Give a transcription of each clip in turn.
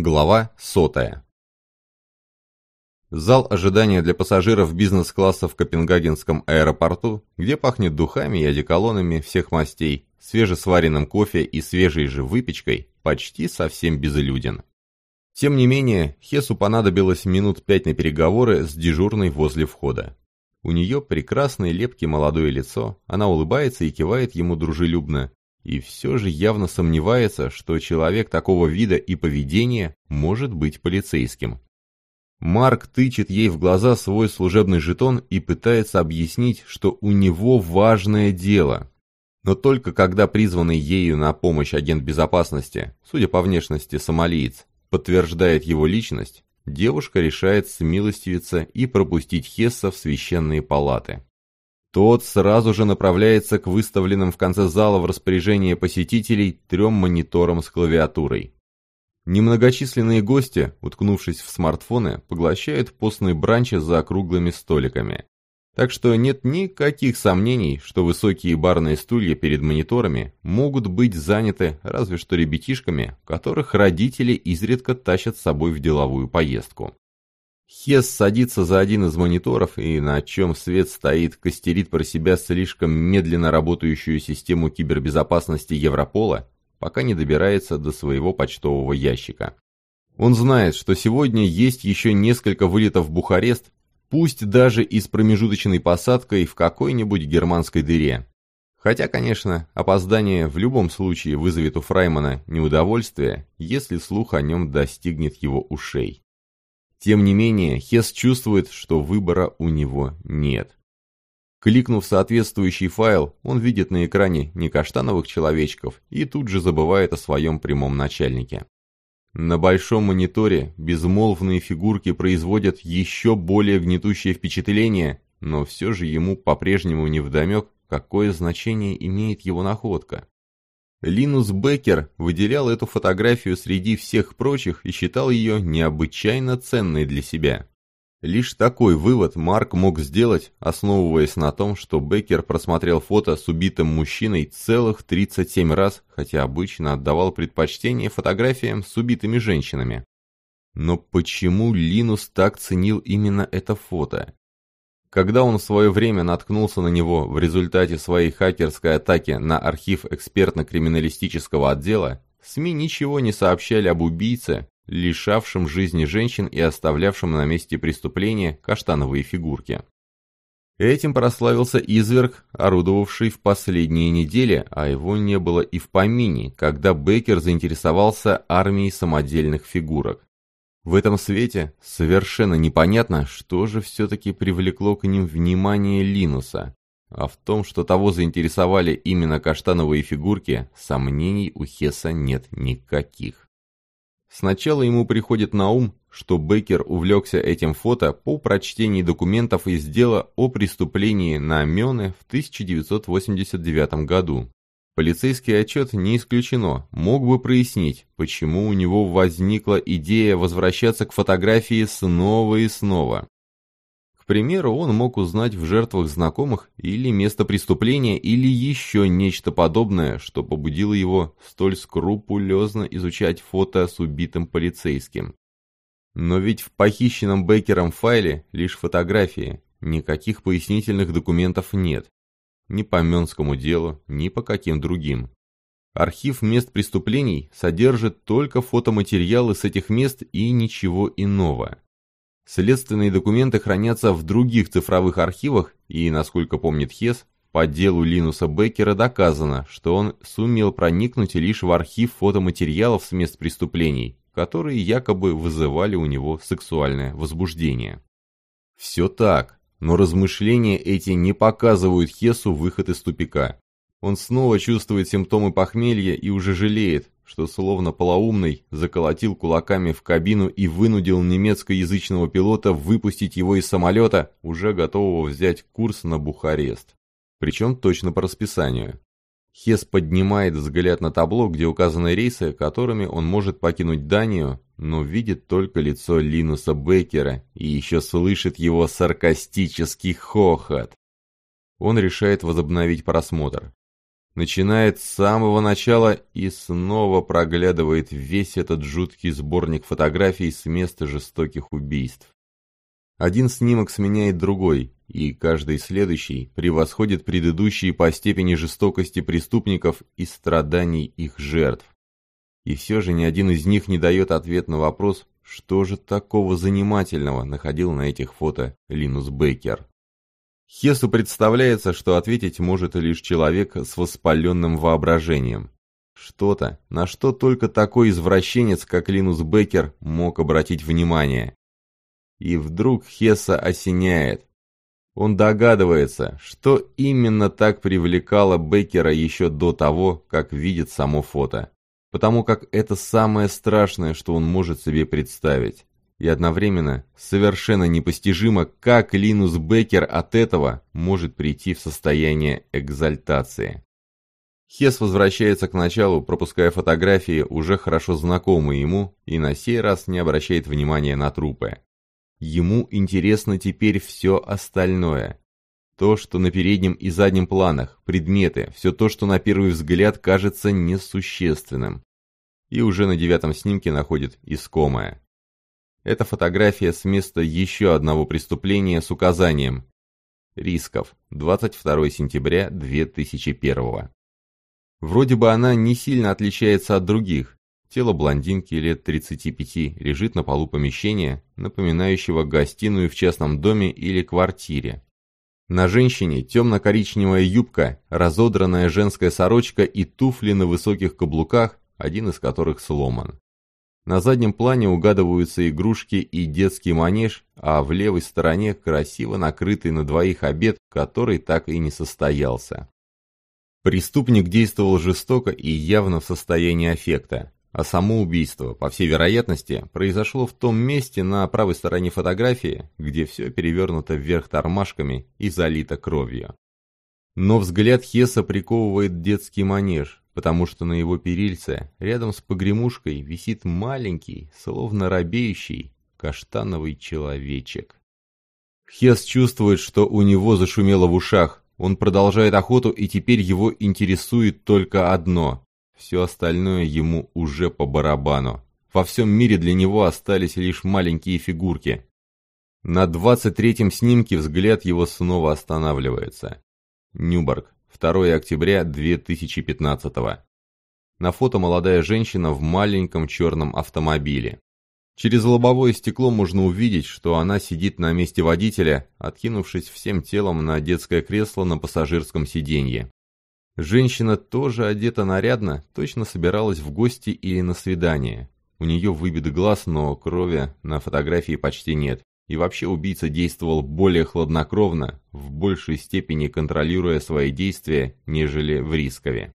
Глава сотая. Зал ожидания для пассажиров бизнес-класса в Копенгагенском аэропорту, где пахнет духами и одеколонами всех мастей, свежесваренным кофе и свежей же выпечкой, почти совсем безлюден. Тем не менее, Хесу понадобилось минут пять на переговоры с дежурной возле входа. У нее прекрасное лепкое молодое лицо, она улыбается и кивает ему дружелюбно, и все же явно сомневается, что человек такого вида и поведения может быть полицейским. Марк тычет ей в глаза свой служебный жетон и пытается объяснить, что у него важное дело. Но только когда призванный ею на помощь агент безопасности, судя по внешности сомалиец, подтверждает его личность, девушка решает смилостивиться и пропустить Хесса в священные палаты. Тот сразу же направляется к выставленным в конце зала в распоряжение посетителей трем мониторам с клавиатурой. Немногочисленные гости, уткнувшись в смартфоны, поглощают постные бранчи за круглыми столиками. Так что нет никаких сомнений, что высокие барные стулья перед мониторами могут быть заняты разве что ребятишками, которых родители изредка тащат с собой в деловую поездку. Хес садится за один из мониторов и, на чем свет стоит, костерит про себя слишком медленно работающую систему кибербезопасности Европола, пока не добирается до своего почтового ящика. Он знает, что сегодня есть еще несколько вылетов в Бухарест, пусть даже и с промежуточной посадкой в какой-нибудь германской дыре. Хотя, конечно, опоздание в любом случае вызовет у Фраймана неудовольствие, если слух о нем достигнет его ушей. Тем не менее, Хес чувствует, что выбора у него нет. Кликнув соответствующий файл, он видит на экране не каштановых человечков и тут же забывает о своем прямом начальнике. На большом мониторе безмолвные фигурки производят еще более гнетущее впечатление, но все же ему по-прежнему невдомек, какое значение имеет его находка. Линус Беккер выделял эту фотографию среди всех прочих и считал ее необычайно ценной для себя. Лишь такой вывод Марк мог сделать, основываясь на том, что Беккер просмотрел фото с убитым мужчиной целых 37 раз, хотя обычно отдавал предпочтение фотографиям с убитыми женщинами. Но почему Линус так ценил именно это фото? Когда он в свое время наткнулся на него в результате своей хакерской атаки на архив экспертно-криминалистического отдела, СМИ ничего не сообщали об убийце, лишавшем жизни женщин и оставлявшем на месте преступления каштановые фигурки. Этим прославился изверг, орудовавший в последние недели, а его не было и в помине, когда Бейкер заинтересовался армией самодельных фигурок. В этом свете совершенно непонятно, что же все-таки привлекло к ним внимание Линуса. А в том, что того заинтересовали именно каштановые фигурки, сомнений у Хесса нет никаких. Сначала ему приходит на ум, что Беккер увлекся этим фото по прочтении документов из дела о преступлении на Мёне в 1989 году. Полицейский отчет не исключено, мог бы прояснить, почему у него возникла идея возвращаться к фотографии снова и снова. К примеру, он мог узнать в жертвах знакомых или место преступления, или еще нечто подобное, что побудило его столь скрупулезно изучать фото с убитым полицейским. Но ведь в похищенном Беккером файле лишь фотографии, никаких пояснительных документов нет ни по Менскому делу, ни по каким другим. Архив мест преступлений содержит только фотоматериалы с этих мест и ничего иного. Следственные документы хранятся в других цифровых архивах, и, насколько помнит Хес, по делу Линуса Беккера доказано, что он сумел проникнуть лишь в архив фотоматериалов с мест преступлений, которые якобы вызывали у него сексуальное возбуждение. Все так, но размышления эти не показывают Хесу выход из тупика. Он снова чувствует симптомы похмелья и уже жалеет, что словно полоумный заколотил кулаками в кабину и вынудил немецкоязычного пилота выпустить его из самолета, уже готового взять курс на Бухарест. Причем точно по расписанию. Хес поднимает взгляд на табло, где указаны рейсы, которыми он может покинуть Данию, но видит только лицо Линуса Беккера и еще слышит его саркастический хохот. Он решает возобновить просмотр. начинает с самого начала и снова проглядывает весь этот жуткий сборник фотографий с места жестоких убийств. Один снимок сменяет другой, и каждый следующий превосходит предыдущие по степени жестокости преступников и страданий их жертв. И все же ни один из них не дает ответ на вопрос, что же такого занимательного находил на этих фото Линус Беккер. Хесу представляется, что ответить может лишь человек с воспаленным воображением. Что-то, на что только такой извращенец, как Линус Беккер, мог обратить внимание. И вдруг Хесса осеняет. Он догадывается, что именно так привлекало Беккера еще до того, как видит само фото. Потому как это самое страшное, что он может себе представить и одновременно совершенно непостижимо, как Линус Беккер от этого может прийти в состояние экзальтации. Хес возвращается к началу, пропуская фотографии, уже хорошо знакомые ему, и на сей раз не обращает внимания на трупы. Ему интересно теперь все остальное. То, что на переднем и заднем планах, предметы, все то, что на первый взгляд кажется несущественным. И уже на девятом снимке находит искомое. Это фотография с места еще одного преступления с указанием Рисков, 22 сентября 2001 Вроде бы она не сильно отличается от других. Тело блондинки лет 35 лежит на полу помещения, напоминающего гостиную в частном доме или квартире. На женщине темно-коричневая юбка, разодранная женская сорочка и туфли на высоких каблуках, один из которых сломан. На заднем плане угадываются игрушки и детский манеж, а в левой стороне красиво накрытый на двоих обед, который так и не состоялся. Преступник действовал жестоко и явно в состоянии аффекта, а само убийство, по всей вероятности, произошло в том месте на правой стороне фотографии, где все перевернуто вверх тормашками и залито кровью. Но взгляд Хеса приковывает детский манеж, потому что на его перильце, рядом с погремушкой, висит маленький, словно робеющий, каштановый человечек. Хес чувствует, что у него зашумело в ушах. Он продолжает охоту, и теперь его интересует только одно. Все остальное ему уже по барабану. Во всем мире для него остались лишь маленькие фигурки. На 23-м снимке взгляд его снова останавливается. Нюборг, 2 октября 2015 На фото молодая женщина в маленьком черном автомобиле. Через лобовое стекло можно увидеть, что она сидит на месте водителя, откинувшись всем телом на детское кресло на пассажирском сиденье. Женщина тоже одета нарядно, точно собиралась в гости или на свидание. У нее выбит глаз, но крови на фотографии почти нет. И вообще убийца действовал более хладнокровно, в большей степени контролируя свои действия, нежели в Рискове.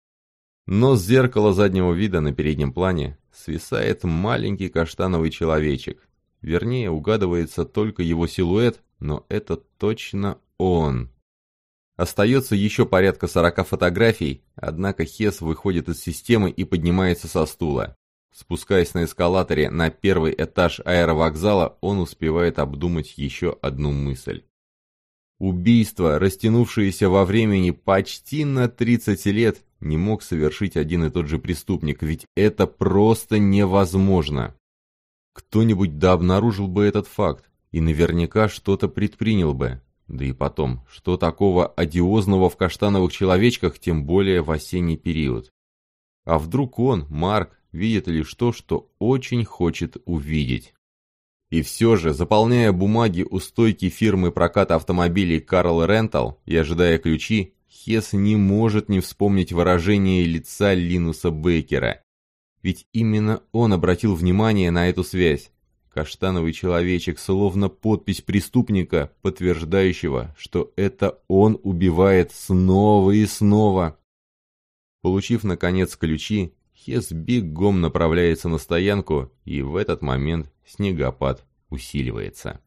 Но с зеркала заднего вида на переднем плане свисает маленький каштановый человечек. Вернее, угадывается только его силуэт, но это точно он. Остается еще порядка сорока фотографий, однако Хес выходит из системы и поднимается со стула. Спускаясь на эскалаторе на первый этаж аэровокзала, он успевает обдумать еще одну мысль. Убийство, растянувшееся во времени почти на 30 лет, не мог совершить один и тот же преступник, ведь это просто невозможно. Кто-нибудь да обнаружил бы этот факт, и наверняка что-то предпринял бы. Да и потом, что такого одиозного в каштановых человечках, тем более в осенний период? А вдруг он, Марк, видит лишь то, что очень хочет увидеть. И все же, заполняя бумаги у стойки фирмы проката автомобилей Carl Rental и ожидая ключи, Хес не может не вспомнить выражение лица Линуса Беккера. Ведь именно он обратил внимание на эту связь. Каштановый человечек, словно подпись преступника, подтверждающего, что это он убивает снова и снова. Получив, наконец, ключи, Хес бегом направляется на стоянку, и в этот момент снегопад усиливается.